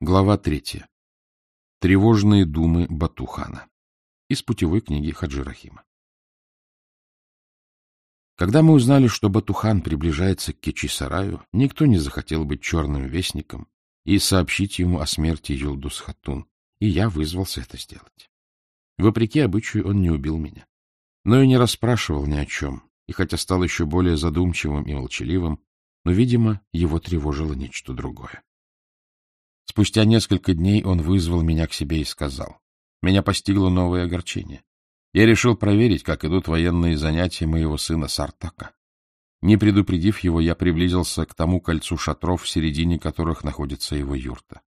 Глава третья. Тревожные думы Батухана. Из путевой книги Хаджи Рахима. Когда мы узнали, что Батухан приближается к Кечисараю, никто не захотел быть черным вестником и сообщить ему о смерти Юлдус Хатун, и я вызвался это сделать. Вопреки обычаю он не убил меня, но и не расспрашивал ни о чем, и хотя стал еще более задумчивым и молчаливым, но, видимо, его тревожило нечто другое. Спустя несколько дней он вызвал меня к себе и сказал. Меня постигло новое огорчение. Я решил проверить, как идут военные занятия моего сына Сартака. Не предупредив его, я приблизился к тому кольцу шатров, в середине которых находится его юрта.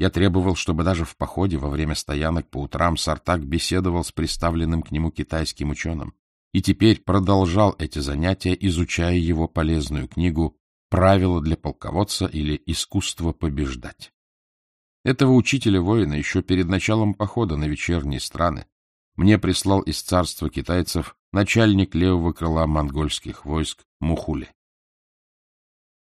Я требовал, чтобы даже в походе во время стоянок по утрам Сартак беседовал с представленным к нему китайским ученым, и теперь продолжал эти занятия, изучая его полезную книгу «Правила для полководца» или «Искусство побеждать». Этого учителя-воина еще перед началом похода на вечерние страны мне прислал из царства китайцев начальник левого крыла монгольских войск Мухули.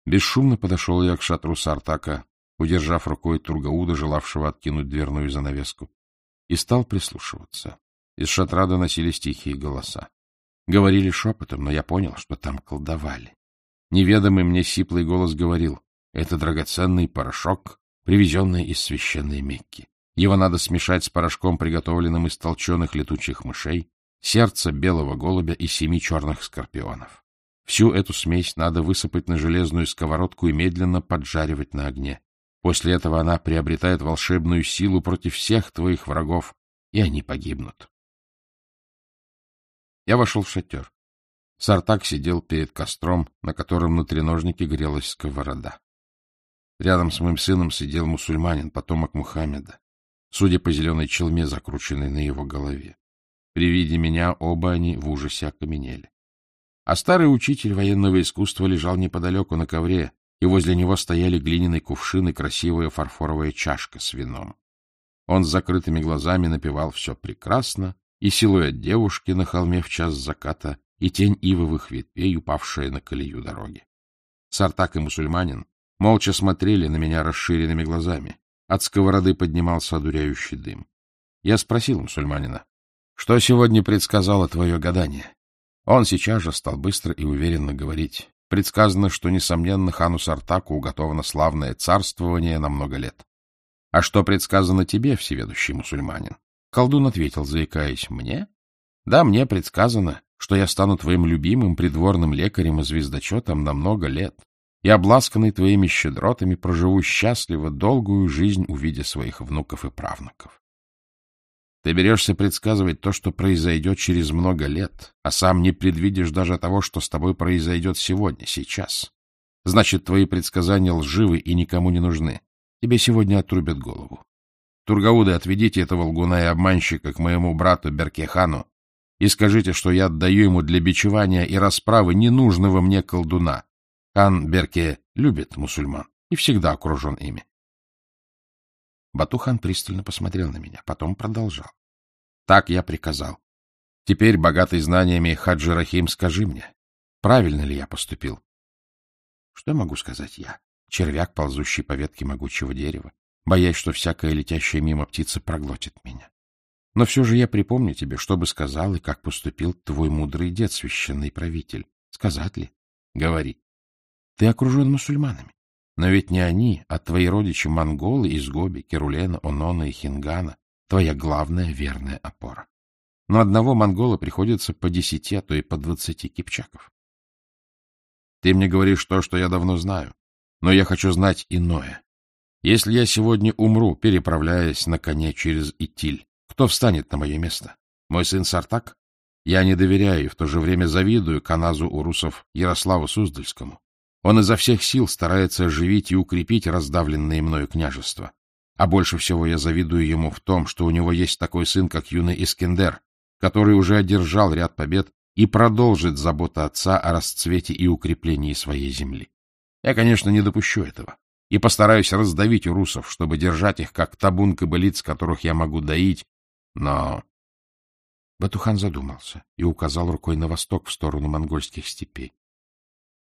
Бесшумно подошел я к шатру Сартака, удержав рукой Тургауда, желавшего откинуть дверную занавеску, и стал прислушиваться. Из шатра доносились тихие голоса. Говорили шепотом, но я понял, что там колдовали. Неведомый мне сиплый голос говорил, это драгоценный порошок, привезенное из священной Мекки. Его надо смешать с порошком, приготовленным из толченых летучих мышей, сердца белого голубя и семи черных скорпионов. Всю эту смесь надо высыпать на железную сковородку и медленно поджаривать на огне. После этого она приобретает волшебную силу против всех твоих врагов, и они погибнут. Я вошел в шатер. Сартак сидел перед костром, на котором на треножнике грелась сковорода. Рядом с моим сыном сидел мусульманин, потомок Мухаммеда, судя по зеленой челме, закрученной на его голове. При виде меня оба они в ужасе окаменели. А старый учитель военного искусства лежал неподалеку на ковре, и возле него стояли глиняный кувшин и красивая фарфоровая чашка с вином. Он с закрытыми глазами напевал все прекрасно, и силуэт девушки на холме в час заката, и тень ивовых ветвей, упавшая на колею дороги. Сартак и мусульманин молча смотрели на меня расширенными глазами. От сковороды поднимался одуряющий дым. Я спросил мусульманина, что сегодня предсказало твое гадание? Он сейчас же стал быстро и уверенно говорить. Предсказано, что, несомненно, хану Сартаку уготовано славное царствование на много лет. А что предсказано тебе, всеведущий мусульманин? Колдун ответил, заикаясь, мне? Да, мне предсказано, что я стану твоим любимым придворным лекарем и звездочетом на много лет, и, обласканный твоими щедротами, проживу счастливо долгую жизнь, увидя своих внуков и правнуков. Ты берешься предсказывать то, что произойдет через много лет, а сам не предвидишь даже того, что с тобой произойдет сегодня, сейчас. Значит, твои предсказания лживы и никому не нужны. Тебе сегодня отрубят голову. Тургауды, отведите этого лгуна и обманщика к моему брату Беркехану и скажите, что я отдаю ему для бичевания и расправы ненужного мне колдуна, Хан Берке любит мусульман и всегда окружен ими. Батухан пристально посмотрел на меня, потом продолжал. Так я приказал. Теперь, богатый знаниями, Хаджи Рахим, скажи мне, правильно ли я поступил? Что могу сказать я? Червяк, ползущий по ветке могучего дерева, боясь, что всякая летящая мимо птица проглотит меня. Но все же я припомню тебе, что бы сказал и как поступил твой мудрый дед, священный правитель. Сказать ли? Говори. Ты окружен мусульманами. Но ведь не они, а твои родичи монголы из Гоби, Керулена, Онона и Хингана, твоя главная верная опора. Но одного монгола приходится по десяти, а то и по двадцати кипчаков. Ты мне говоришь то, что я давно знаю, но я хочу знать иное. Если я сегодня умру, переправляясь на коне через Итиль, кто встанет на мое место? Мой сын Сартак? Я не доверяю и в то же время завидую каназу урусов Ярославу Суздальскому. Он изо всех сил старается оживить и укрепить раздавленные мною княжества. А больше всего я завидую ему в том, что у него есть такой сын, как юный Искендер, который уже одержал ряд побед и продолжит заботу отца о расцвете и укреплении своей земли. Я, конечно, не допущу этого и постараюсь раздавить русов, чтобы держать их как табун кобылиц, которых я могу доить, но... Батухан задумался и указал рукой на восток в сторону монгольских степей.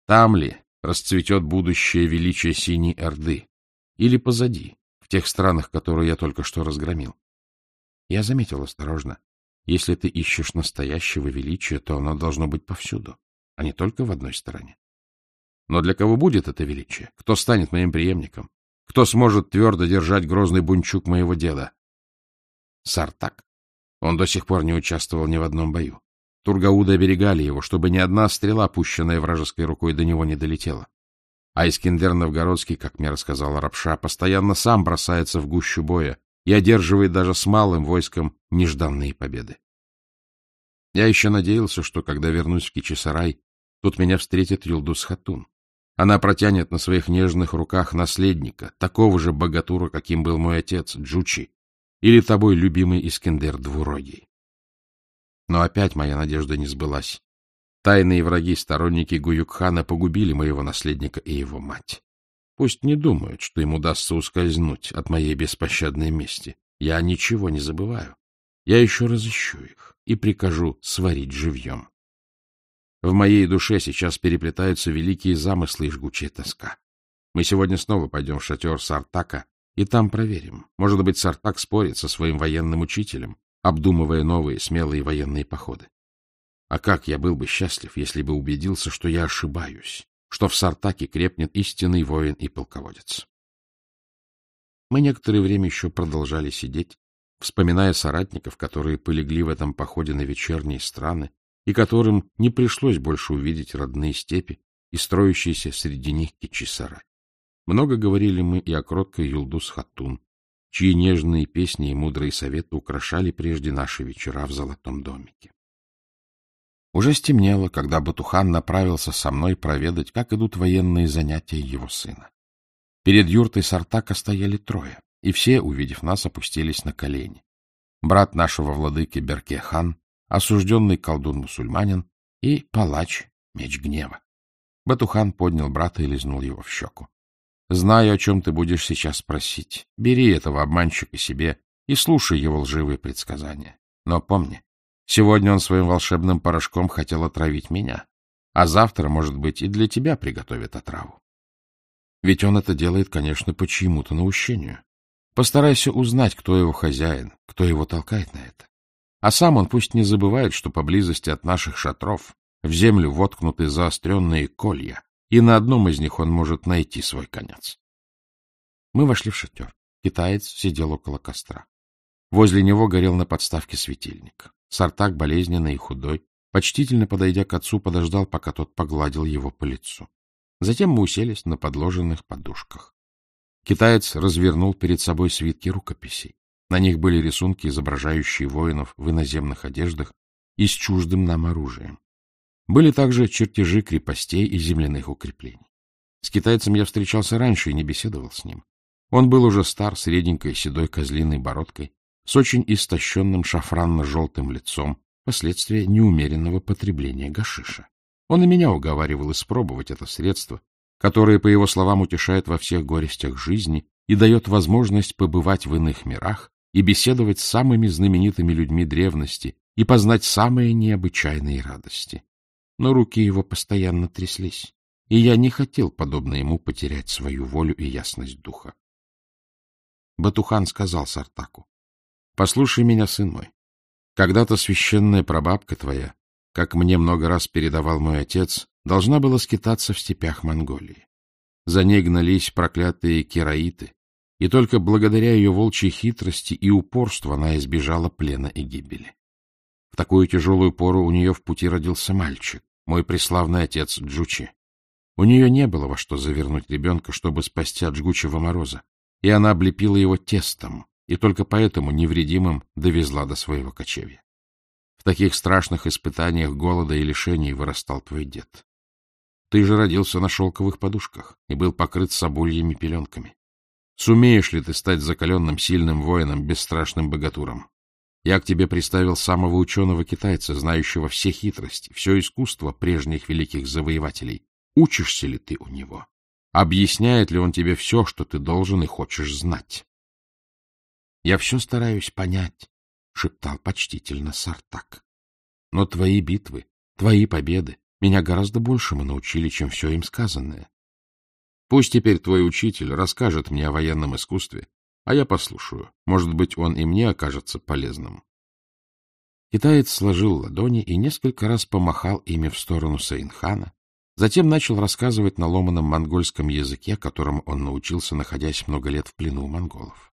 Там ли расцветет будущее величие Синей Орды, или позади, в тех странах, которые я только что разгромил. Я заметил осторожно, если ты ищешь настоящего величия, то оно должно быть повсюду, а не только в одной стороне. Но для кого будет это величие? Кто станет моим преемником? Кто сможет твердо держать грозный бунчук моего деда? Сартак. Он до сих пор не участвовал ни в одном бою. Тургауды оберегали его, чтобы ни одна стрела, пущенная вражеской рукой, до него не долетела. А Искендер Новгородский, как мне рассказал Рапша, постоянно сам бросается в гущу боя и одерживает даже с малым войском нежданные победы. Я еще надеялся, что, когда вернусь в Кичисарай, тут меня встретит Юлдус Хатун. Она протянет на своих нежных руках наследника, такого же богатура, каким был мой отец, Джучи, или тобой любимый Искендер Двурогий. Но опять моя надежда не сбылась. Тайные враги, сторонники Гуюкхана, погубили моего наследника и его мать. Пусть не думают, что им удастся ускользнуть от моей беспощадной мести. Я ничего не забываю. Я еще разыщу их и прикажу сварить живьем. В моей душе сейчас переплетаются великие замыслы и жгучая тоска. Мы сегодня снова пойдем в шатер Сартака и там проверим. Может быть, Сартак спорит со своим военным учителем, обдумывая новые смелые военные походы. А как я был бы счастлив, если бы убедился, что я ошибаюсь, что в Сартаке крепнет истинный воин и полководец. Мы некоторое время еще продолжали сидеть, вспоминая соратников, которые полегли в этом походе на вечерние страны, и которым не пришлось больше увидеть родные степи и строящиеся среди них кичи-сарай. Много говорили мы и о кроткой Юлдус Хатун, чьи нежные песни и мудрые советы украшали прежде наши вечера в золотом домике. Уже стемнело, когда Батухан направился со мной проведать, как идут военные занятия его сына. Перед юртой Сартака стояли трое, и все, увидев нас, опустились на колени. Брат нашего владыки Берке-хан, осужденный колдун-мусульманин и палач, меч гнева. Батухан поднял брата и лизнул его в щеку. — Знаю, о чем ты будешь сейчас спросить. Бери этого обманщика себе и слушай его лживые предсказания. Но помни, сегодня он своим волшебным порошком хотел отравить меня, а завтра, может быть, и для тебя приготовит отраву. Ведь он это делает, конечно, по чьему-то наущению. Постарайся узнать, кто его хозяин, кто его толкает на это. А сам он пусть не забывает, что поблизости от наших шатров в землю воткнуты заостренные колья, и на одном из них он может найти свой конец. Мы вошли в шатер. Китаец сидел около костра. Возле него горел на подставке светильник. Сартак, болезненный и худой, почтительно подойдя к отцу, подождал, пока тот погладил его по лицу. Затем мы уселись на подложенных подушках. Китаец развернул перед собой свитки рукописей. На них были рисунки, изображающие воинов в иноземных одеждах и с чуждым нам оружием. Были также чертежи крепостей и земляных укреплений. С китайцем я встречался раньше и не беседовал с ним. Он был уже стар, с седой козлиной бородкой, с очень истощенным шафранно-желтым лицом, последствия неумеренного потребления гашиша. Он и меня уговаривал испробовать это средство, которое, по его словам, утешает во всех горестях жизни и дает возможность побывать в иных мирах и беседовать с самыми знаменитыми людьми древности и познать самые необычайные радости. Но руки его постоянно тряслись, и я не хотел, подобно ему, потерять свою волю и ясность духа. Батухан сказал Сартаку, — Послушай меня, сын мой, когда-то священная прабабка твоя, как мне много раз передавал мой отец, должна была скитаться в степях Монголии. За ней гнались проклятые кераиты, и только благодаря ее волчьей хитрости и упорству она избежала плена и гибели. В такую тяжелую пору у нее в пути родился мальчик, мой преславный отец Джучи. У нее не было во что завернуть ребенка, чтобы спасти от жгучего мороза, и она облепила его тестом, и только поэтому невредимым довезла до своего кочевья. В таких страшных испытаниях голода и лишений вырастал твой дед. Ты же родился на шелковых подушках и был покрыт собольями пеленками. Сумеешь ли ты стать закаленным, сильным воином, бесстрашным богатуром? Я к тебе представил самого ученого-китайца, знающего все хитрости, все искусство прежних великих завоевателей. Учишься ли ты у него? Объясняет ли он тебе все, что ты должен и хочешь знать? Я все стараюсь понять, — шептал почтительно Сартак. Но твои битвы, твои победы меня гораздо большему научили, чем все им сказанное. Пусть теперь твой учитель расскажет мне о военном искусстве, а я послушаю. Может быть, он и мне окажется полезным. Китаец сложил ладони и несколько раз помахал ими в сторону Сейнхана, затем начал рассказывать на ломаном монгольском языке, которому он научился, находясь много лет в плену у монголов.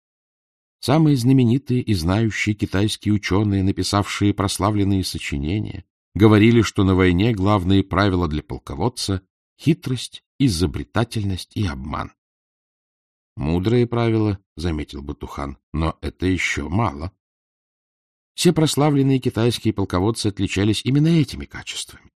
Самые знаменитые и знающие китайские ученые, написавшие прославленные сочинения, говорили, что на войне главные правила для полководца — хитрость, изобретательность и обман. Мудрые правила, — заметил Батухан, — но это еще мало. Все прославленные китайские полководцы отличались именно этими качествами.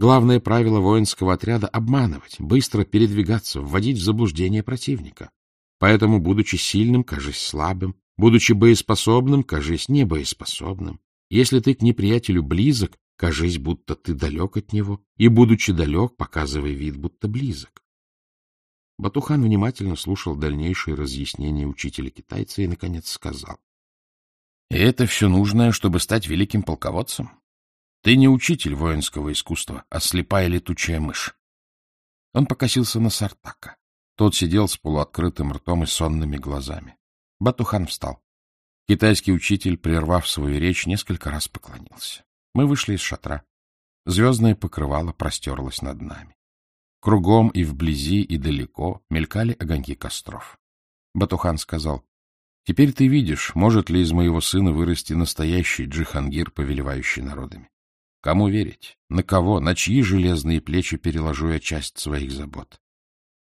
Главное правило воинского отряда — обманывать, быстро передвигаться, вводить в заблуждение противника. Поэтому, будучи сильным, кажись слабым, будучи боеспособным, кажись небоеспособным. Если ты к неприятелю близок, кажись, будто ты далек от него, и, будучи далек, показывай вид, будто близок. Батухан внимательно слушал дальнейшие разъяснения учителя китайца и, наконец, сказал. — И это все нужное, чтобы стать великим полководцем? Ты не учитель воинского искусства, а слепая летучая мышь. Он покосился на Сартака. Тот сидел с полуоткрытым ртом и сонными глазами. Батухан встал. Китайский учитель, прервав свою речь, несколько раз поклонился. Мы вышли из шатра. Звездное покрывало простерлось над нами. Кругом и вблизи, и далеко мелькали огоньки костров. Батухан сказал, — Теперь ты видишь, может ли из моего сына вырасти настоящий джихангир, повелевающий народами. Кому верить? На кого? На чьи железные плечи переложу я часть своих забот?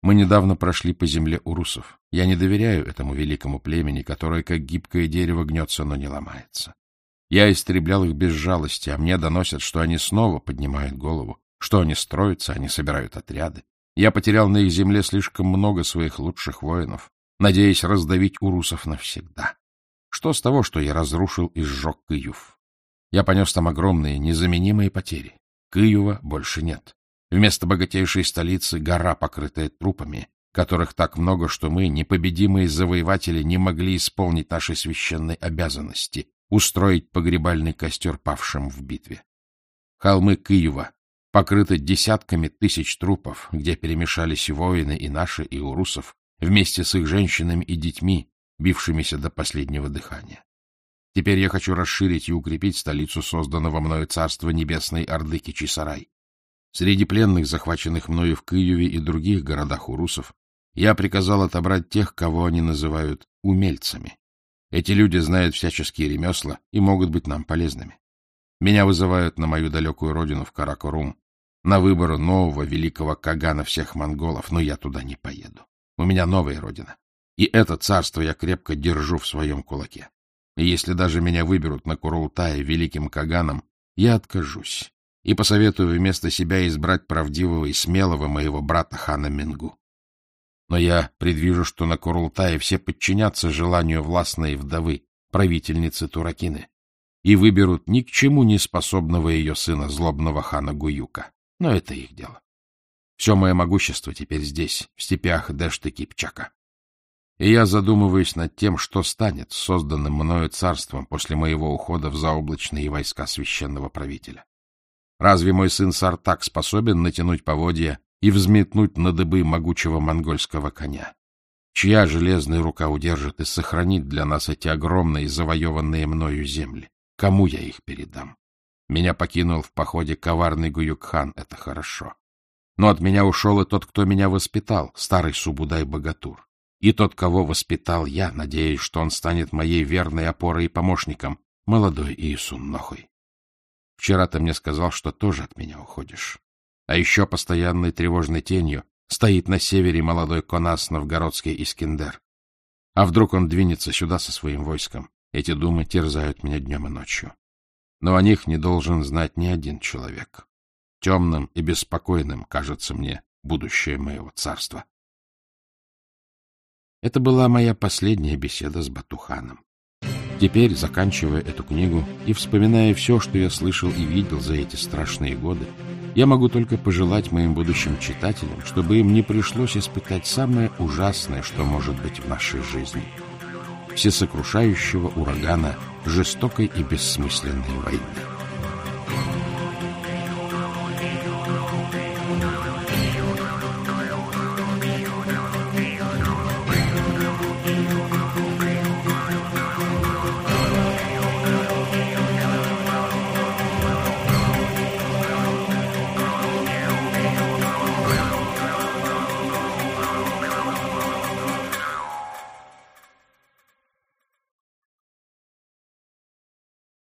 Мы недавно прошли по земле урусов. Я не доверяю этому великому племени, которое, как гибкое дерево, гнется, но не ломается. Я истреблял их без жалости, а мне доносят, что они снова поднимают голову, что они строятся, они собирают отряды. Я потерял на их земле слишком много своих лучших воинов, надеясь раздавить урусов навсегда. Что с того, что я разрушил и сжег Киев? Я понес там огромные, незаменимые потери. Киева больше нет. Вместо богатейшей столицы гора, покрытая трупами, которых так много, что мы, непобедимые завоеватели, не могли исполнить наши священной обязанности — устроить погребальный костер павшим в битве. Холмы Киева покрыты десятками тысяч трупов, где перемешались и воины, и наши, и урусов, вместе с их женщинами и детьми, бившимися до последнего дыхания. Теперь я хочу расширить и укрепить столицу созданного мною царства Небесной Орды Кичисарай. Среди пленных, захваченных мною в Киеве и других городах урусов, я приказал отобрать тех, кого они называют умельцами. Эти люди знают всяческие ремесла и могут быть нам полезными. Меня вызывают на мою далекую родину в Каракорум, на выбор нового великого Кагана всех монголов, но я туда не поеду. У меня новая родина. И это царство я крепко держу в своем кулаке. И если даже меня выберут на Курултае великим Каганом, я откажусь и посоветую вместо себя избрать правдивого и смелого моего брата хана Мингу. Но я предвижу, что на Курултае все подчинятся желанию властной вдовы, правительницы Туракины, и выберут ни к чему не способного ее сына, злобного хана Гуюка но это их дело. Все мое могущество теперь здесь, в степях Дэшты Кипчака. И я задумываюсь над тем, что станет созданным мною царством после моего ухода в заоблачные войска священного правителя. Разве мой сын Сартак способен натянуть поводья и взметнуть на дыбы могучего монгольского коня? Чья железная рука удержит и сохранит для нас эти огромные завоеванные мною земли? Кому я их передам? Меня покинул в походе коварный Гуюкхан, это хорошо. Но от меня ушел и тот, кто меня воспитал, старый Субудай-богатур. И тот, кого воспитал я, надеясь, что он станет моей верной опорой и помощником, молодой Иисун Нохой. Вчера ты мне сказал, что тоже от меня уходишь. А еще постоянной тревожной тенью стоит на севере молодой Конас Новгородский Искендер. А вдруг он двинется сюда со своим войском? Эти думы терзают меня днем и ночью но о них не должен знать ни один человек. Темным и беспокойным кажется мне будущее моего царства. Это была моя последняя беседа с Батуханом. Теперь, заканчивая эту книгу и вспоминая все, что я слышал и видел за эти страшные годы, я могу только пожелать моим будущим читателям, чтобы им не пришлось испытать самое ужасное, что может быть в нашей жизни — всесокрушающего урагана жестокой и бессмысленной войны.